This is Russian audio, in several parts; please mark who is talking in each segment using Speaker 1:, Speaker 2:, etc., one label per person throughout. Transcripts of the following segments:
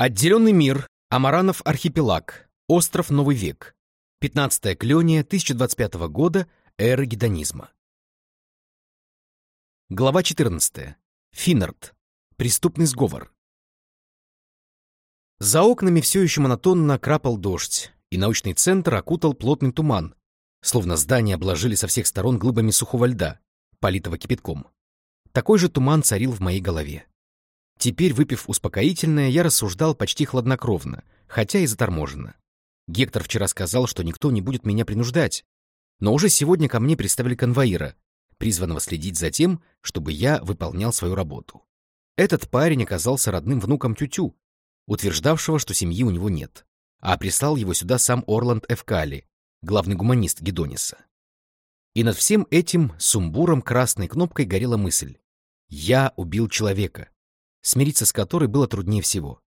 Speaker 1: Отделенный мир, Амаранов архипелаг, остров Новый век, 15 клёния 1025 года эры гедонизма. Глава 14. Финнард. Преступный сговор. За окнами все еще монотонно крапал дождь, и научный центр окутал плотный туман, словно здание обложили со всех сторон глыбами сухого льда, политого кипятком. Такой же туман царил в моей голове. Теперь, выпив успокоительное, я рассуждал почти хладнокровно, хотя и заторможенно. Гектор вчера сказал, что никто не будет меня принуждать, но уже сегодня ко мне представили конвоира, призванного следить за тем, чтобы я выполнял свою работу. Этот парень оказался родным внуком Тютю, утверждавшего, что семьи у него нет, а прислал его сюда сам Орланд Эвкали, главный гуманист Гедониса. И над всем этим сумбуром красной кнопкой горела мысль. Я убил человека, смириться с которой было труднее всего.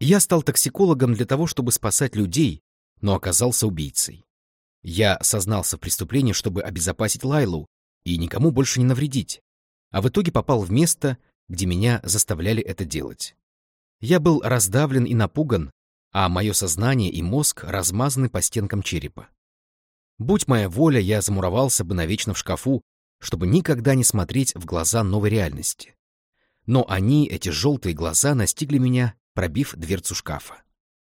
Speaker 1: Я стал токсикологом для того, чтобы спасать людей, но оказался убийцей. Я сознался в преступлении, чтобы обезопасить Лайлу и никому больше не навредить, а в итоге попал в место, где меня заставляли это делать. Я был раздавлен и напуган, а мое сознание и мозг размазаны по стенкам черепа. Будь моя воля, я замуровался бы навечно в шкафу, чтобы никогда не смотреть в глаза новой реальности. Но они, эти желтые глаза, настигли меня, пробив дверцу шкафа.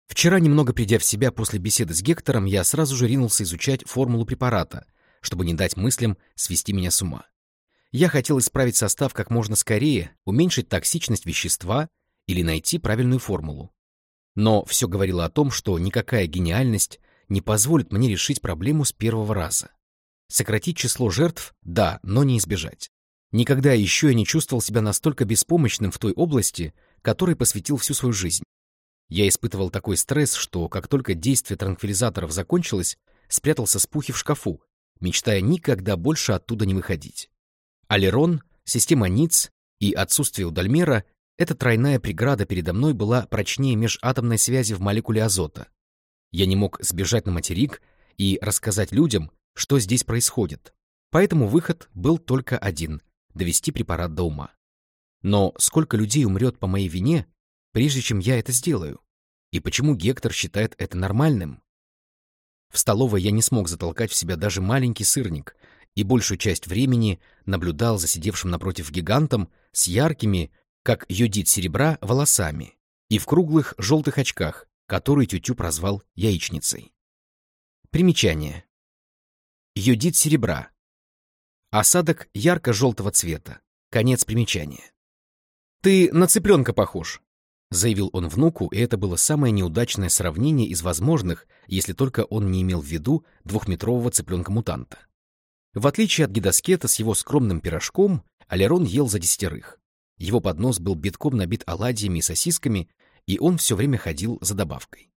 Speaker 1: Вчера, немного придя в себя после беседы с Гектором, я сразу же ринулся изучать формулу препарата, чтобы не дать мыслям свести меня с ума. Я хотел исправить состав как можно скорее, уменьшить токсичность вещества или найти правильную формулу. Но все говорило о том, что никакая гениальность не позволит мне решить проблему с первого раза. Сократить число жертв — да, но не избежать. Никогда еще я не чувствовал себя настолько беспомощным в той области, которой посвятил всю свою жизнь. Я испытывал такой стресс, что как только действие транквилизаторов закончилось, спрятался с пухи в шкафу, мечтая никогда больше оттуда не выходить. Алерон, система НИЦ и отсутствие удальмера — эта тройная преграда передо мной была прочнее межатомной связи в молекуле азота. Я не мог сбежать на материк и рассказать людям, что здесь происходит. Поэтому выход был только один — довести препарат до ума. Но сколько людей умрет по моей вине, прежде чем я это сделаю? И почему Гектор считает это нормальным? В столовой я не смог затолкать в себя даже маленький сырник и большую часть времени наблюдал за сидевшим напротив гигантом с яркими, как йодит серебра, волосами и в круглых желтых очках, который Тютю прозвал яичницей. Примечание. Йодит серебра. Осадок ярко-желтого цвета. Конец примечания. «Ты на цыпленка похож», — заявил он внуку, и это было самое неудачное сравнение из возможных, если только он не имел в виду двухметрового цыпленка-мутанта. В отличие от гидоскета с его скромным пирожком, Алерон ел за десятерых. Его поднос был битком набит оладьями и сосисками, и он все время ходил за добавкой.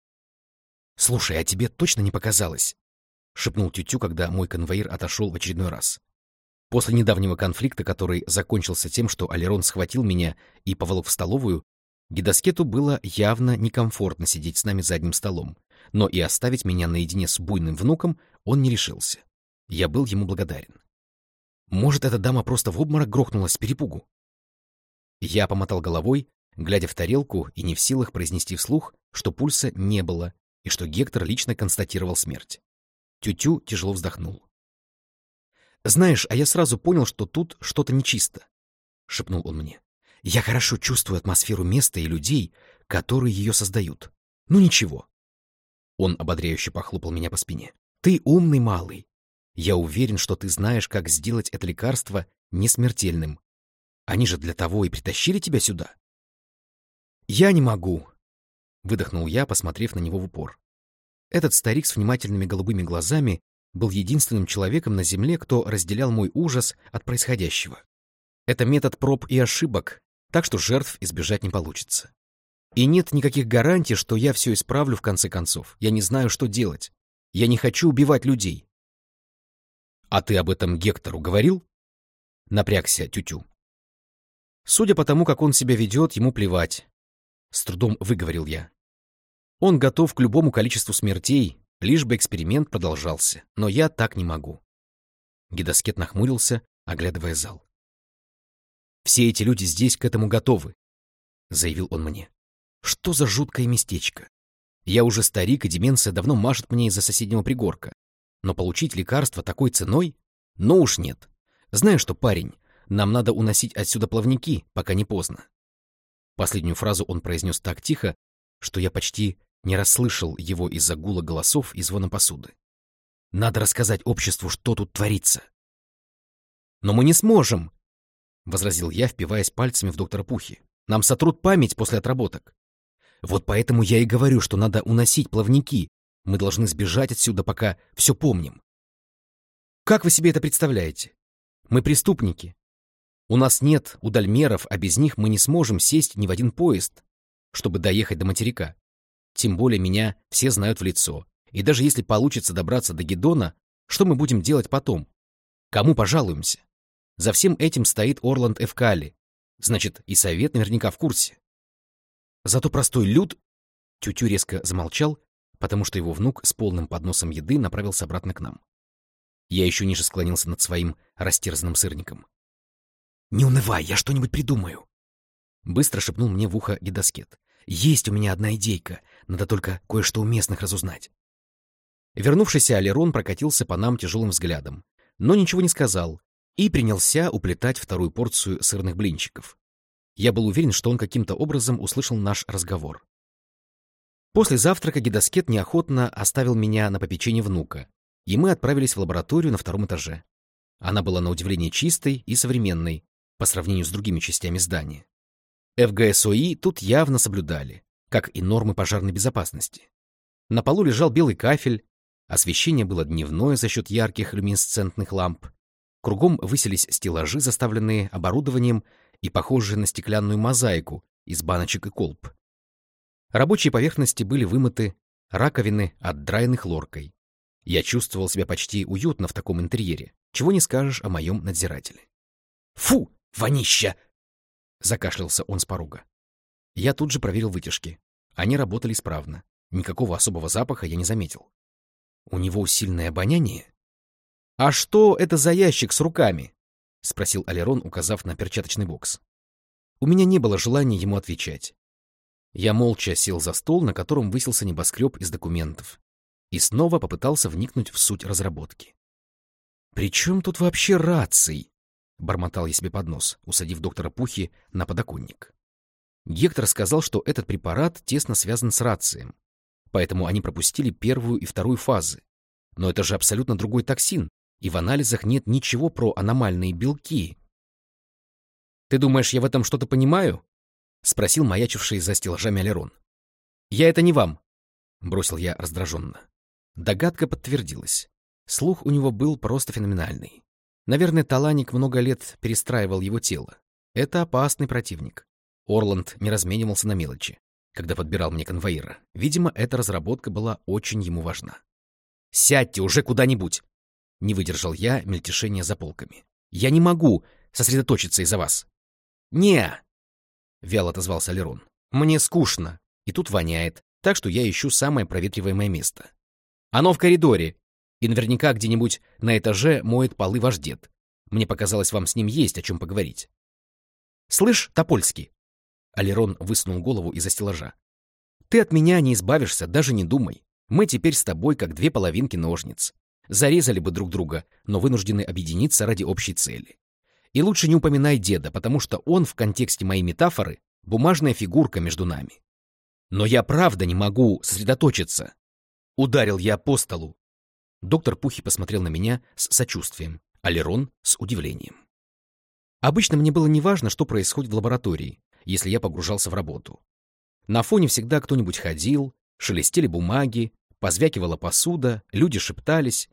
Speaker 1: «Слушай, а тебе точно не показалось?» — шепнул Тютю, когда мой конвоир отошел в очередной раз. После недавнего конфликта, который закончился тем, что Алерон схватил меня и поволок в столовую, Гидоскету было явно некомфортно сидеть с нами за одним столом, но и оставить меня наедине с буйным внуком он не решился. Я был ему благодарен. Может, эта дама просто в обморок грохнулась с перепугу? Я помотал головой, глядя в тарелку и не в силах произнести вслух, что пульса не было и что Гектор лично констатировал смерть. Тютю -тю тяжело вздохнул. «Знаешь, а я сразу понял, что тут что-то нечисто», — шепнул он мне. «Я хорошо чувствую атмосферу места и людей, которые ее создают. Ну ничего». Он ободряюще похлопал меня по спине. «Ты умный малый. Я уверен, что ты знаешь, как сделать это лекарство несмертельным. Они же для того и притащили тебя сюда». «Я не могу», — выдохнул я, посмотрев на него в упор. Этот старик с внимательными голубыми глазами был единственным человеком на Земле, кто разделял мой ужас от происходящего. Это метод проб и ошибок, так что жертв избежать не получится. И нет никаких гарантий, что я все исправлю в конце концов. Я не знаю, что делать. Я не хочу убивать людей. А ты об этом Гектору говорил? Напрягся Тютю. Судя по тому, как он себя ведет, ему плевать. С трудом выговорил я. Он готов к любому количеству смертей, лишь бы эксперимент продолжался, но я так не могу. Гидоскет нахмурился, оглядывая зал. «Все эти люди здесь к этому готовы», — заявил он мне. Что за жуткое местечко? Я уже старик, и деменция давно машет мне из-за соседнего пригорка. Но получить лекарство такой ценой? Ну уж нет. Знаешь что, парень, нам надо уносить отсюда плавники, пока не поздно. Последнюю фразу он произнес так тихо, что я почти не расслышал его из-за гула голосов и звона посуды. Надо рассказать обществу, что тут творится. Но мы не сможем, — возразил я, впиваясь пальцами в доктора Пухи. Нам сотрут память после отработок. Вот поэтому я и говорю, что надо уносить плавники. Мы должны сбежать отсюда, пока все помним. Как вы себе это представляете? Мы преступники. У нас нет удальмеров, а без них мы не сможем сесть ни в один поезд, чтобы доехать до материка. Тем более меня все знают в лицо. И даже если получится добраться до Гедона, что мы будем делать потом? Кому пожалуемся? За всем этим стоит Орланд Эвкали. Значит, и совет наверняка в курсе. Зато простой люд... Тютю резко замолчал, потому что его внук с полным подносом еды направился обратно к нам. Я еще ниже склонился над своим растерзанным сырником. «Не унывай, я что-нибудь придумаю!» Быстро шепнул мне в ухо гидоскет. «Есть у меня одна идейка, надо только кое-что у местных разузнать». Вернувшийся Алерон прокатился по нам тяжелым взглядом, но ничего не сказал и принялся уплетать вторую порцию сырных блинчиков. Я был уверен, что он каким-то образом услышал наш разговор. После завтрака гидоскет неохотно оставил меня на попечение внука, и мы отправились в лабораторию на втором этаже. Она была на удивление чистой и современной по сравнению с другими частями здания. ФГСОИ тут явно соблюдали, как и нормы пожарной безопасности. На полу лежал белый кафель, освещение было дневное за счет ярких люминесцентных ламп, кругом высились стеллажи, заставленные оборудованием и похожие на стеклянную мозаику из баночек и колб. Рабочие поверхности были вымыты, раковины отдраены хлоркой. Я чувствовал себя почти уютно в таком интерьере, чего не скажешь о моем надзирателе. «Фу, вонища!» — закашлялся он с порога. Я тут же проверил вытяжки. Они работали исправно. Никакого особого запаха я не заметил. У него сильное обоняние? «А что это за ящик с руками?» — спросил Алерон, указав на перчаточный бокс. У меня не было желания ему отвечать. Я молча сел за стол, на котором высился небоскреб из документов, и снова попытался вникнуть в суть разработки. «При чем тут вообще рации?» — бормотал я себе под нос, усадив доктора Пухи на подоконник. Гектор сказал, что этот препарат тесно связан с рацием, поэтому они пропустили первую и вторую фазы. Но это же абсолютно другой токсин, и в анализах нет ничего про аномальные белки. «Ты думаешь, я в этом что-то понимаю?» — спросил маячивший за стеллажами Алерон. «Я это не вам», — бросил я раздраженно. Догадка подтвердилась. Слух у него был просто феноменальный. Наверное, Таланик много лет перестраивал его тело. Это опасный противник. Орланд не разменивался на мелочи, когда подбирал мне конвоира. Видимо, эта разработка была очень ему важна. «Сядьте уже куда-нибудь!» Не выдержал я мельтешения за полками. «Я не могу сосредоточиться из-за вас». «Не!» — вяло отозвался Лерон. «Мне скучно, и тут воняет, так что я ищу самое проветриваемое место. Оно в коридоре, и наверняка где-нибудь на этаже моет полы ваш дед. Мне показалось, вам с ним есть о чем поговорить». «Слышь, Топольский!» Алерон высунул голову из-за стеллажа. «Ты от меня не избавишься, даже не думай. Мы теперь с тобой как две половинки ножниц зарезали бы друг друга, но вынуждены объединиться ради общей цели. И лучше не упоминай деда, потому что он в контексте моей метафоры бумажная фигурка между нами. Но я правда не могу сосредоточиться. Ударил я по столу. Доктор Пухи посмотрел на меня с сочувствием, а Лерон — с удивлением. Обычно мне было неважно, что происходит в лаборатории, если я погружался в работу. На фоне всегда кто-нибудь ходил, шелестели бумаги, Позвякивала посуда, люди шептались.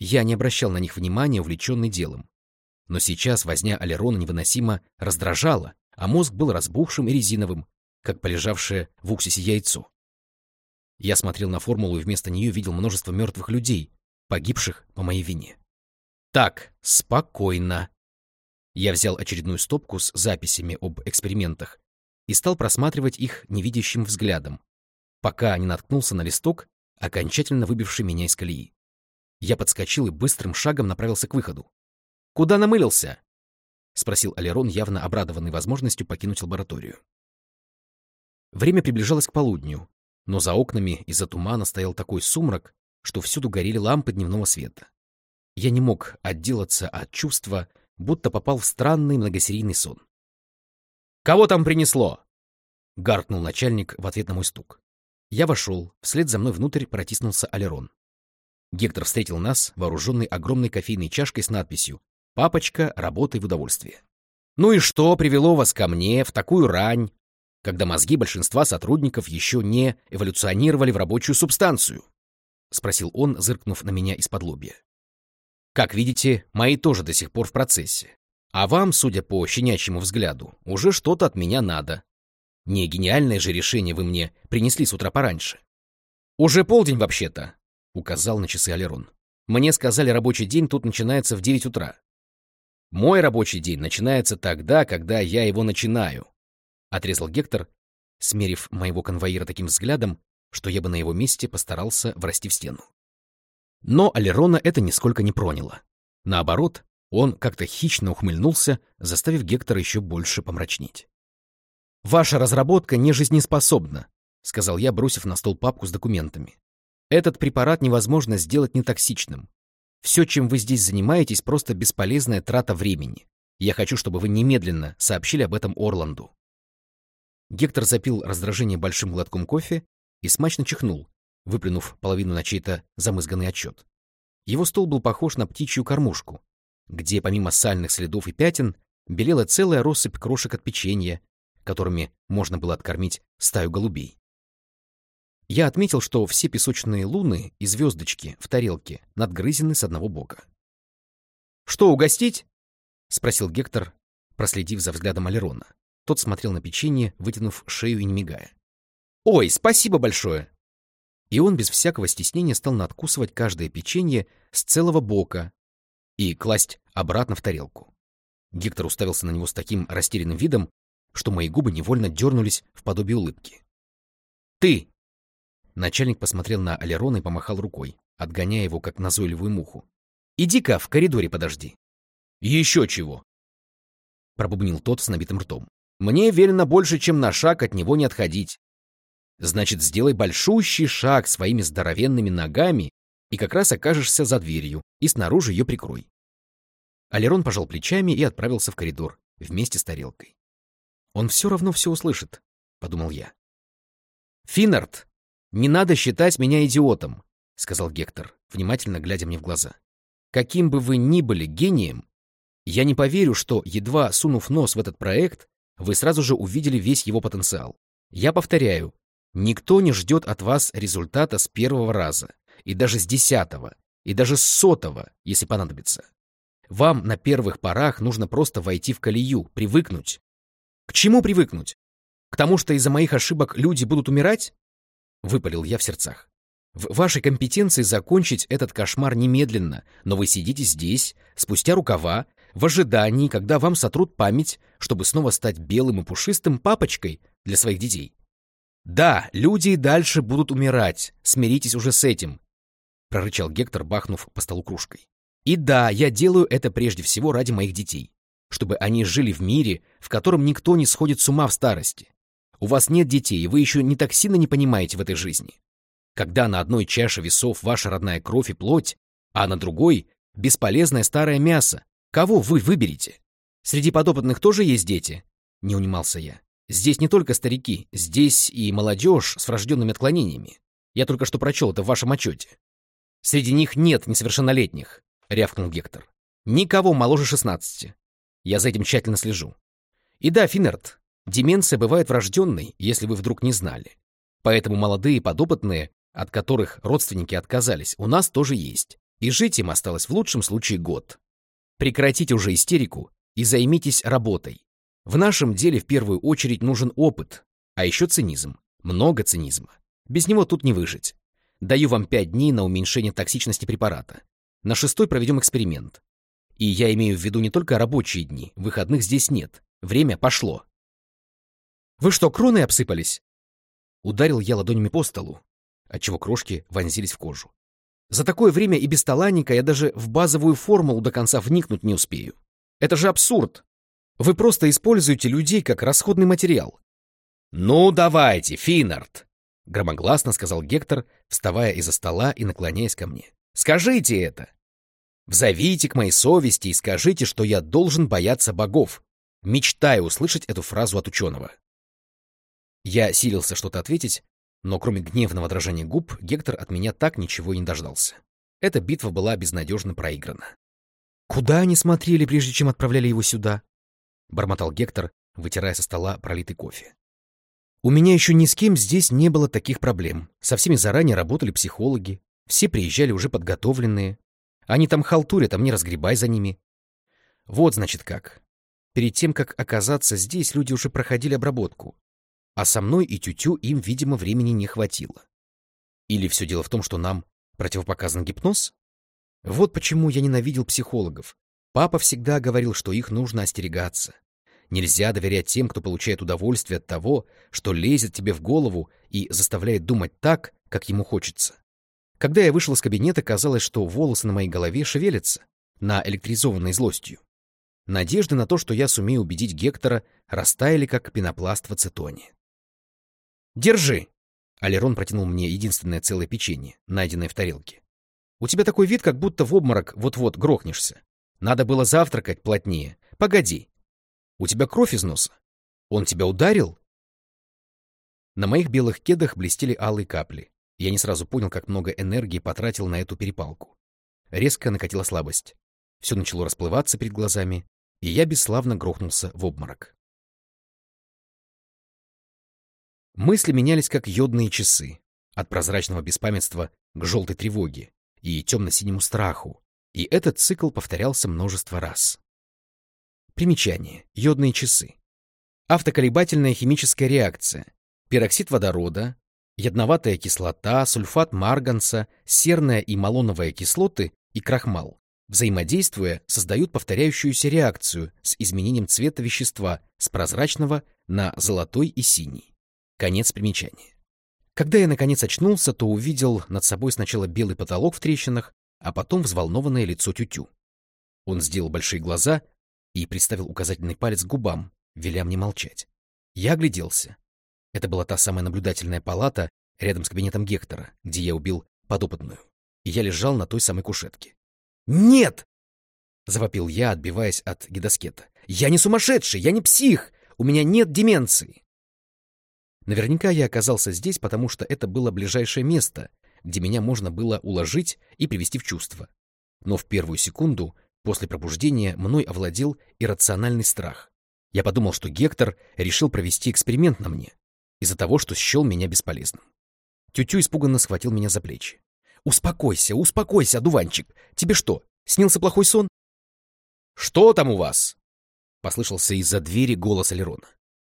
Speaker 1: Я не обращал на них внимания, увлеченный делом. Но сейчас возня Алерона невыносимо раздражала, а мозг был разбухшим и резиновым, как полежавшее в уксусе яйцо. Я смотрел на формулу и вместо нее видел множество мертвых людей, погибших по моей вине. Так, спокойно. Я взял очередную стопку с записями об экспериментах и стал просматривать их невидящим взглядом, пока не наткнулся на листок, окончательно выбивший меня из колеи. Я подскочил и быстрым шагом направился к выходу. «Куда намылился?» — спросил Алерон, явно обрадованный возможностью покинуть лабораторию. Время приближалось к полудню, но за окнами из-за тумана стоял такой сумрак, что всюду горели лампы дневного света. Я не мог отделаться от чувства, будто попал в странный многосерийный сон. «Кого там принесло?» — гаркнул начальник в ответ на мой стук. Я вошел, вслед за мной внутрь протиснулся Алерон. Гектор встретил нас, вооруженный огромной кофейной чашкой с надписью «Папочка, работай в удовольствие». «Ну и что привело вас ко мне в такую рань, когда мозги большинства сотрудников еще не эволюционировали в рабочую субстанцию?» — спросил он, зыркнув на меня из-под лобья. «Как видите, мои тоже до сих пор в процессе. А вам, судя по щенячьему взгляду, уже что-то от меня надо. Не гениальное же решение вы мне принесли с утра пораньше. Уже полдень вообще-то, — указал на часы Алерон. «Мне сказали, рабочий день тут начинается в девять утра. Мой рабочий день начинается тогда, когда я его начинаю», — отрезал Гектор, смерив моего конвоира таким взглядом, что я бы на его месте постарался врасти в стену. Но Алерона это нисколько не проняло. Наоборот, он как-то хищно ухмыльнулся, заставив Гектора еще больше помрачнеть. «Ваша разработка не жизнеспособна», — сказал я, бросив на стол папку с документами. Этот препарат невозможно сделать нетоксичным. Все, чем вы здесь занимаетесь, просто бесполезная трата времени. Я хочу, чтобы вы немедленно сообщили об этом Орланду. Гектор запил раздражение большим глотком кофе и смачно чихнул, выплюнув половину на чей-то замызганный отчет. Его стол был похож на птичью кормушку, где помимо сальных следов и пятен белела целая россыпь крошек от печенья, которыми можно было откормить стаю голубей. Я отметил, что все песочные луны и звездочки в тарелке надгрызены с одного бока. «Что, угостить?» — спросил Гектор, проследив за взглядом Алерона. Тот смотрел на печенье, вытянув шею и не мигая. «Ой, спасибо большое!» И он без всякого стеснения стал надкусывать каждое печенье с целого бока и класть обратно в тарелку. Гектор уставился на него с таким растерянным видом, что мои губы невольно дернулись в подобие улыбки. «Ты!» Начальник посмотрел на Алерона и помахал рукой, отгоняя его, как назойливую муху. «Иди-ка, в коридоре подожди». «Еще чего!» Пробубнил тот с набитым ртом. «Мне велено больше, чем на шаг от него не отходить. Значит, сделай большущий шаг своими здоровенными ногами и как раз окажешься за дверью, и снаружи ее прикрой». Алерон пожал плечами и отправился в коридор вместе с тарелкой. «Он все равно все услышит», — подумал я. «Финнард!» «Не надо считать меня идиотом», — сказал Гектор, внимательно глядя мне в глаза. «Каким бы вы ни были гением, я не поверю, что, едва сунув нос в этот проект, вы сразу же увидели весь его потенциал. Я повторяю, никто не ждет от вас результата с первого раза, и даже с десятого, и даже с сотого, если понадобится. Вам на первых порах нужно просто войти в колею, привыкнуть. К чему привыкнуть? К тому, что из-за моих ошибок люди будут умирать? — выпалил я в сердцах. «В вашей компетенции закончить этот кошмар немедленно, но вы сидите здесь, спустя рукава, в ожидании, когда вам сотрут память, чтобы снова стать белым и пушистым папочкой для своих детей. Да, люди и дальше будут умирать, смиритесь уже с этим», — прорычал Гектор, бахнув по столу кружкой. «И да, я делаю это прежде всего ради моих детей, чтобы они жили в мире, в котором никто не сходит с ума в старости, у вас нет детей, и вы еще не так сильно не понимаете в этой жизни. Когда на одной чаше весов ваша родная кровь и плоть, а на другой — бесполезное старое мясо, кого вы выберете? Среди подопытных тоже есть дети? Не унимался я. Здесь не только старики, здесь и молодежь с врожденными отклонениями. Я только что прочел это в вашем отчете. Среди них нет несовершеннолетних, рявкнул Гектор. Никого моложе шестнадцати. Я за этим тщательно слежу. И да, Финнерт, Деменция бывает врожденной, если вы вдруг не знали. Поэтому молодые подопытные, от которых родственники отказались, у нас тоже есть. И жить им осталось в лучшем случае год. Прекратите уже истерику и займитесь работой. В нашем деле в первую очередь нужен опыт, а еще цинизм. Много цинизма. Без него тут не выжить. Даю вам пять дней на уменьшение токсичности препарата. На шестой проведем эксперимент. И я имею в виду не только рабочие дни, выходных здесь нет. Время пошло. Вы что, кроны обсыпались? Ударил я ладонями по столу, отчего крошки вонзились в кожу. За такое время и без таланника я даже в базовую формулу до конца вникнуть не успею. Это же абсурд. Вы просто используете людей как расходный материал. «Ну, давайте, Финард!» — громогласно сказал Гектор, вставая из-за стола и наклоняясь ко мне. «Скажите это! Взовите к моей совести и скажите, что я должен бояться богов. Мечтаю услышать эту фразу от ученого». Я силился что-то ответить, но кроме гневного дрожания губ, Гектор от меня так ничего и не дождался. Эта битва была безнадежно проиграна. «Куда они смотрели, прежде чем отправляли его сюда?» — бормотал Гектор, вытирая со стола пролитый кофе. «У меня еще ни с кем здесь не было таких проблем. Со всеми заранее работали психологи. Все приезжали уже подготовленные. Они там халтурят, а мне разгребай за ними. Вот, значит, как. Перед тем, как оказаться здесь, люди уже проходили обработку. А со мной и тютю им, видимо, времени не хватило. Или все дело в том, что нам противопоказан гипноз? Вот почему я ненавидел психологов. Папа всегда говорил, что их нужно остерегаться. Нельзя доверять тем, кто получает удовольствие от того, что лезет тебе в голову и заставляет думать так, как ему хочется. Когда я вышел из кабинета, казалось, что волосы на моей голове шевелятся, наэлектризованной злостью. Надежды на то, что я сумею убедить Гектора, растаяли, как пенопласт в ацетоне. «Держи!» Алерон протянул мне единственное целое печенье, найденное в тарелке. «У тебя такой вид, как будто в обморок вот-вот грохнешься. Надо было завтракать плотнее. Погоди. У тебя кровь из носа. Он тебя ударил?» На моих белых кедах блестели алые капли. Я не сразу понял, как много энергии потратил на эту перепалку. Резко накатила слабость. Все начало расплываться перед глазами, и я бесславно грохнулся в обморок. Мысли менялись как йодные часы, от прозрачного беспамятства к желтой тревоге и темно-синему страху, и этот цикл повторялся множество раз. Примечание. Йодные часы. Автоколебательная химическая реакция. Пероксид водорода, ядноватая кислота, сульфат марганца, серная и малоновая кислоты и крахмал, взаимодействуя, создают повторяющуюся реакцию с изменением цвета вещества с прозрачного на золотой и синий. Конец примечания. Когда я наконец очнулся, то увидел над собой сначала белый потолок в трещинах, а потом взволнованное лицо тютю. Он сделал большие глаза и приставил указательный палец к губам, веля мне молчать. Я огляделся. Это была та самая наблюдательная палата рядом с кабинетом Гектора, где я убил подопытную. И я лежал на той самой кушетке. «Нет!» — завопил я, отбиваясь от гидоскета. «Я не сумасшедший! Я не псих! У меня нет деменции!» Наверняка я оказался здесь, потому что это было ближайшее место, где меня можно было уложить и привести в чувство. Но в первую секунду после пробуждения мной овладел иррациональный страх. Я подумал, что Гектор решил провести эксперимент на мне из-за того, что счел меня бесполезным. Тютю испуганно схватил меня за плечи. «Успокойся, успокойся, одуванчик! Тебе что, снился плохой сон?» «Что там у вас?» — послышался из-за двери голос Алерона.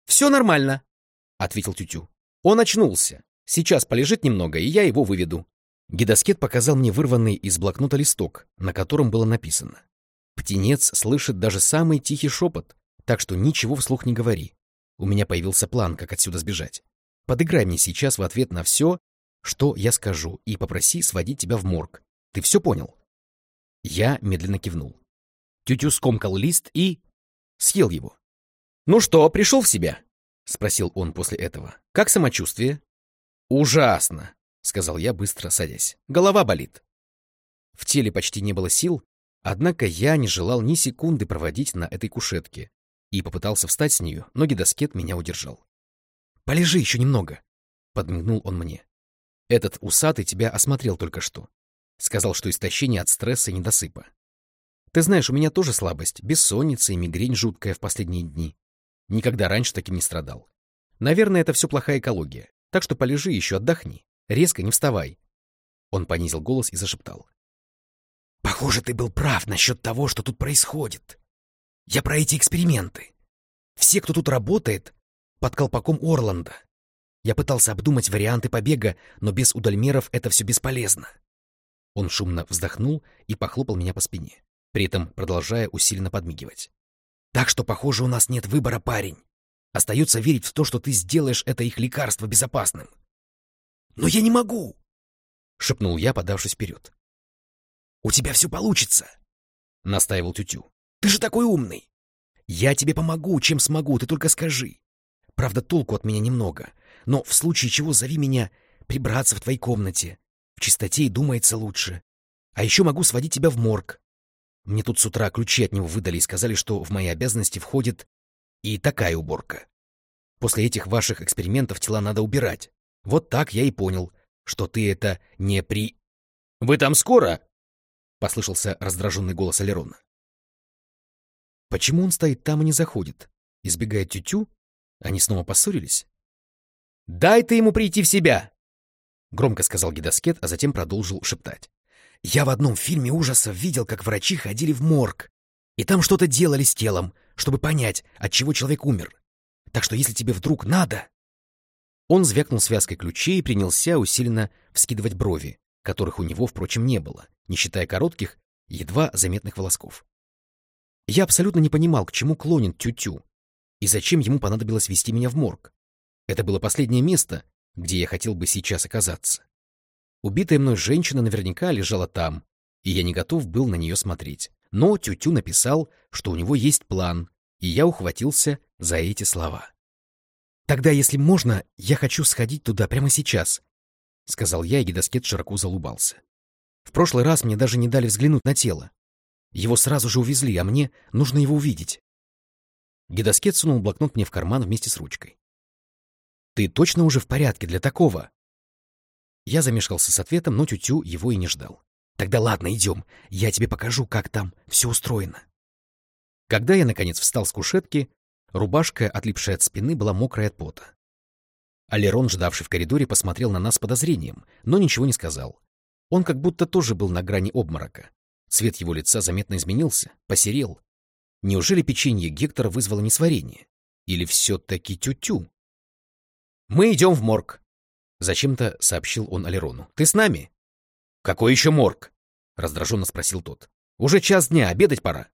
Speaker 1: «Все нормально», — ответил Тютю. «Он очнулся. Сейчас полежит немного, и я его выведу». Гидоскет показал мне вырванный из блокнота листок, на котором было написано. «Птенец слышит даже самый тихий шепот, так что ничего вслух не говори. У меня появился план, как отсюда сбежать. Подыграй мне сейчас в ответ на все, что я скажу, и попроси сводить тебя в морг. Ты все понял?» Я медленно кивнул. Тютю скомкал лист и... съел его. «Ну что, пришел в себя?» — спросил он после этого. «Как самочувствие?» «Ужасно», — сказал я, быстро садясь. «Голова болит». В теле почти не было сил, однако я не желал ни секунды проводить на этой кушетке и попытался встать с нее, но гидоскет меня удержал. «Полежи еще немного», — подмигнул он мне. «Этот усатый тебя осмотрел только что. Сказал, что истощение от стресса и недосыпа. Ты знаешь, у меня тоже слабость, бессонница и мигрень жуткая в последние дни. Никогда раньше таким не страдал. Наверное, это все плохая экология. Так что полежи еще, отдохни. Резко не вставай. Он понизил голос и зашептал. Похоже, ты был прав насчет того, что тут происходит. Я про эти эксперименты. Все, кто тут работает, под колпаком Орланда. Я пытался обдумать варианты побега, но без удальмеров это все бесполезно. Он шумно вздохнул и похлопал меня по спине, при этом продолжая усиленно подмигивать. Так что, похоже, у нас нет выбора, парень. Остается верить в то, что ты сделаешь это их лекарство безопасным. Но я не могу, — шепнул я, подавшись вперед. У тебя все получится, — настаивал Тютю. Ты же такой умный. Я тебе помогу, чем смогу, ты только скажи. Правда, толку от меня немного. Но в случае чего зови меня прибраться в твоей комнате. В чистоте и думается лучше. А еще могу сводить тебя в морг. Мне тут с утра ключи от него выдали и сказали, что в мои обязанности входит и такая уборка. После этих ваших экспериментов тела надо убирать. Вот так я и понял, что ты это не при... — Вы там скоро? — послышался раздраженный голос Алерона. Почему он стоит там и не заходит? Избегает тютю? Они снова поссорились? — Дай ты ему прийти в себя! — громко сказал гидоскет, а затем продолжил шептать. — Я в одном фильме ужасов видел, как врачи ходили в морг, и там что-то делали с телом, чтобы понять, от чего человек умер. Так что если тебе вдруг надо... Он звякнул связкой ключей и принялся усиленно вскидывать брови, которых у него, впрочем, не было, не считая коротких, едва заметных волосков. Я абсолютно не понимал, к чему клонит Тю-Тю, и зачем ему понадобилось вести меня в морг. Это было последнее место, где я хотел бы сейчас оказаться. Убитая мной женщина наверняка лежала там, и я не готов был на нее смотреть. Но Тю-Тю написал, что у него есть план, и я ухватился за эти слова. «Тогда, если можно, я хочу сходить туда прямо сейчас», — сказал я, и гидоскет широко залубался. «В прошлый раз мне даже не дали взглянуть на тело. Его сразу же увезли, а мне нужно его увидеть». Гидоскет сунул блокнот мне в карман вместе с ручкой. «Ты точно уже в порядке для такого?» Я замешкался с ответом, но тютю его и не ждал. «Тогда ладно, идем. Я тебе покажу, как там все устроено». Когда я, наконец, встал с кушетки, рубашка, отлипшая от спины, была мокрая от пота. Алерон, ждавший в коридоре, посмотрел на нас с подозрением, но ничего не сказал. Он как будто тоже был на грани обморока. Цвет его лица заметно изменился, посерел. Неужели печенье Гектора вызвало несварение? Или все-таки тю-тю? «Мы идем в морг», — зачем-то сообщил он Алерону. «Ты с нами?» «Какой еще морг?» — раздраженно спросил тот. «Уже час дня, обедать пора».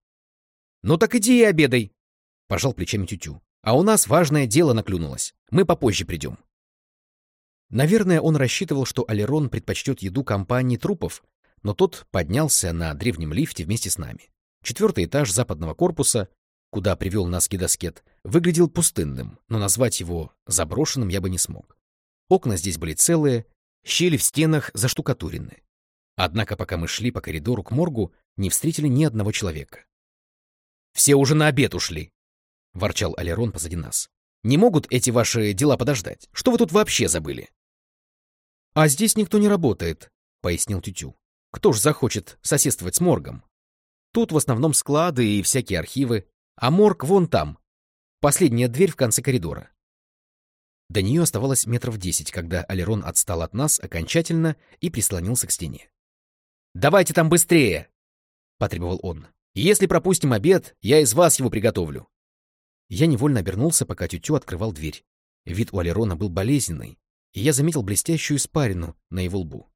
Speaker 1: «Ну так иди и обедай», — пожал плечами Тютю. «А у нас важное дело наклюнулось. Мы попозже придем». Наверное, он рассчитывал, что Алерон предпочтет еду компании трупов, но тот поднялся на древнем лифте вместе с нами. Четвертый этаж западного корпуса, куда привел нас гидоскет, выглядел пустынным, но назвать его заброшенным я бы не смог. Окна здесь были целые, щели в стенах заштукатурены. Однако, пока мы шли по коридору к моргу, не встретили ни одного человека. Все уже на обед ушли, — ворчал Алерон позади нас. Не могут эти ваши дела подождать? Что вы тут вообще забыли? — А здесь никто не работает, — пояснил Тютю. — Кто ж захочет соседствовать с моргом? Тут в основном склады и всякие архивы, а морг вон там. Последняя дверь в конце коридора. До нее оставалось метров десять, когда Алерон отстал от нас окончательно и прислонился к стене. «Давайте там быстрее!» — потребовал он. Если пропустим обед, я из вас его приготовлю. Я невольно обернулся, пока тютю открывал дверь. Вид у Алерона был болезненный, и я заметил блестящую испарину на его лбу.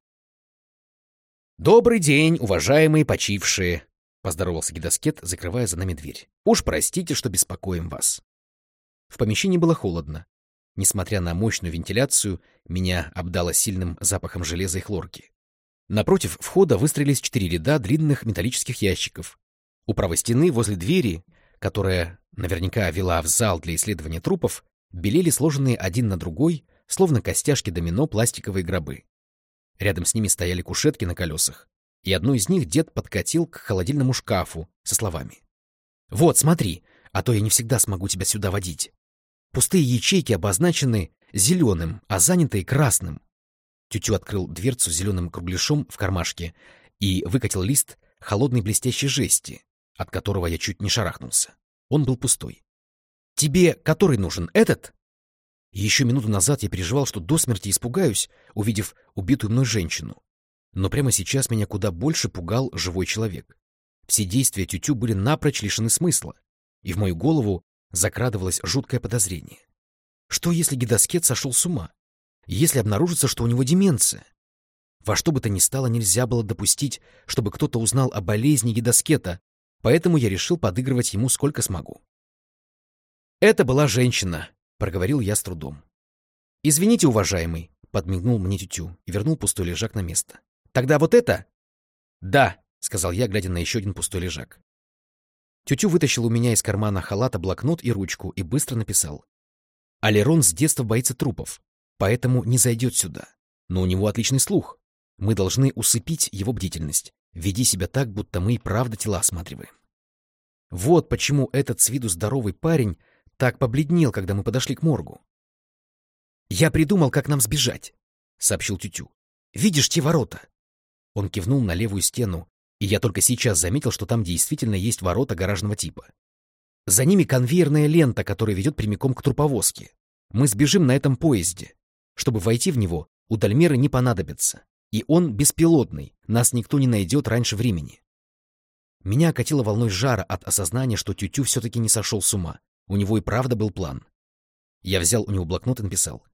Speaker 1: «Добрый день, уважаемые почившие!» — поздоровался гидоскет, закрывая за нами дверь. «Уж простите, что беспокоим вас». В помещении было холодно. Несмотря на мощную вентиляцию, меня обдало сильным запахом железа и хлорки. Напротив входа выстроились четыре ряда длинных металлических ящиков, у правой стены, возле двери, которая наверняка вела в зал для исследования трупов, белели сложенные один на другой, словно костяшки домино, пластиковые гробы. Рядом с ними стояли кушетки на колесах, и одну из них дед подкатил к холодильному шкафу со словами. «Вот, смотри, а то я не всегда смогу тебя сюда водить. Пустые ячейки обозначены зеленым, а занятые красным». Тютю открыл дверцу зеленым кругляшом в кармашке и выкатил лист холодной блестящей жести, от которого я чуть не шарахнулся. Он был пустой. «Тебе который нужен, этот?» Еще минуту назад я переживал, что до смерти испугаюсь, увидев убитую мной женщину. Но прямо сейчас меня куда больше пугал живой человек. Все действия Тютю были напрочь лишены смысла, и в мою голову закрадывалось жуткое подозрение. Что, если гидоскет сошел с ума? Если обнаружится, что у него деменция? Во что бы то ни стало, нельзя было допустить, чтобы кто-то узнал о болезни гидоскета, поэтому я решил подыгрывать ему сколько смогу. «Это была женщина», — проговорил я с трудом. «Извините, уважаемый», — подмигнул мне тютю и вернул пустой лежак на место. «Тогда вот это?» «Да», — сказал я, глядя на еще один пустой лежак. Тютю вытащил у меня из кармана халата блокнот и ручку и быстро написал. Алерон с детства боится трупов, поэтому не зайдет сюда. Но у него отличный слух. Мы должны усыпить его бдительность. Веди себя так, будто мы и правда тела осматриваем. Вот почему этот с виду здоровый парень так побледнел, когда мы подошли к моргу. «Я придумал, как нам сбежать», — сообщил Тютю. «Видишь те ворота?» Он кивнул на левую стену, и я только сейчас заметил, что там действительно есть ворота гаражного типа. За ними конвейерная лента, которая ведет прямиком к труповозке. Мы сбежим на этом поезде. Чтобы войти в него, у Дальмера не понадобится. И он беспилотный, нас никто не найдет раньше времени. Меня окатило волной жара от осознания, что Тютю все-таки не сошел с ума. У него и правда был план. Я взял у него блокнот и написал.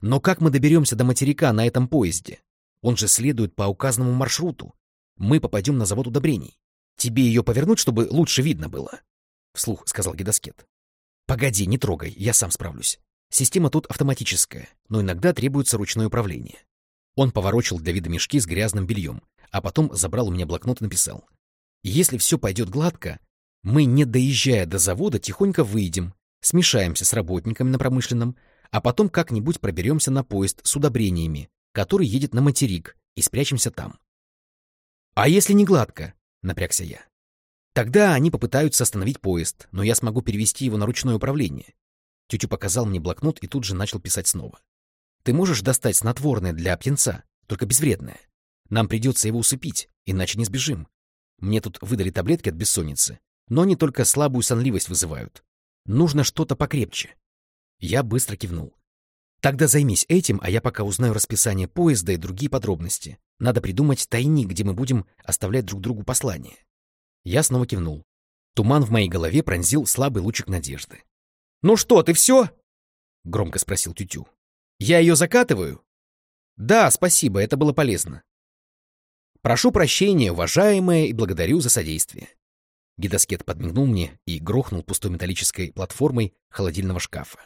Speaker 1: Но как мы доберемся до материка на этом поезде? Он же следует по указанному маршруту. Мы попадем на завод удобрений. Тебе ее повернуть, чтобы лучше видно было? Вслух сказал гидоскет. Погоди, не трогай, я сам справлюсь. Система тут автоматическая, но иногда требуется ручное управление. Он поворочил для вида мешки с грязным бельем, а потом забрал у меня блокнот и написал. Если все пойдет гладко, мы, не доезжая до завода, тихонько выйдем, смешаемся с работниками на промышленном, а потом как-нибудь проберемся на поезд с удобрениями, который едет на материк, и спрячемся там. «А если не гладко?» — напрягся я. «Тогда они попытаются остановить поезд, но я смогу перевести его на ручное управление». Тетю показал мне блокнот и тут же начал писать снова. «Ты можешь достать снотворное для птенца, только безвредное. Нам придется его усыпить, иначе не сбежим. Мне тут выдали таблетки от бессонницы, но они только слабую сонливость вызывают. Нужно что-то покрепче. Я быстро кивнул. Тогда займись этим, а я пока узнаю расписание поезда и другие подробности. Надо придумать тайник, где мы будем оставлять друг другу послание. Я снова кивнул. Туман в моей голове пронзил слабый лучик надежды. «Ну что, ты все?» — громко спросил Тютю. «Я ее закатываю?» «Да, спасибо, это было полезно». «Прошу прощения, уважаемая, и благодарю за содействие». Гидоскет подмигнул мне и грохнул пустой металлической платформой холодильного шкафа.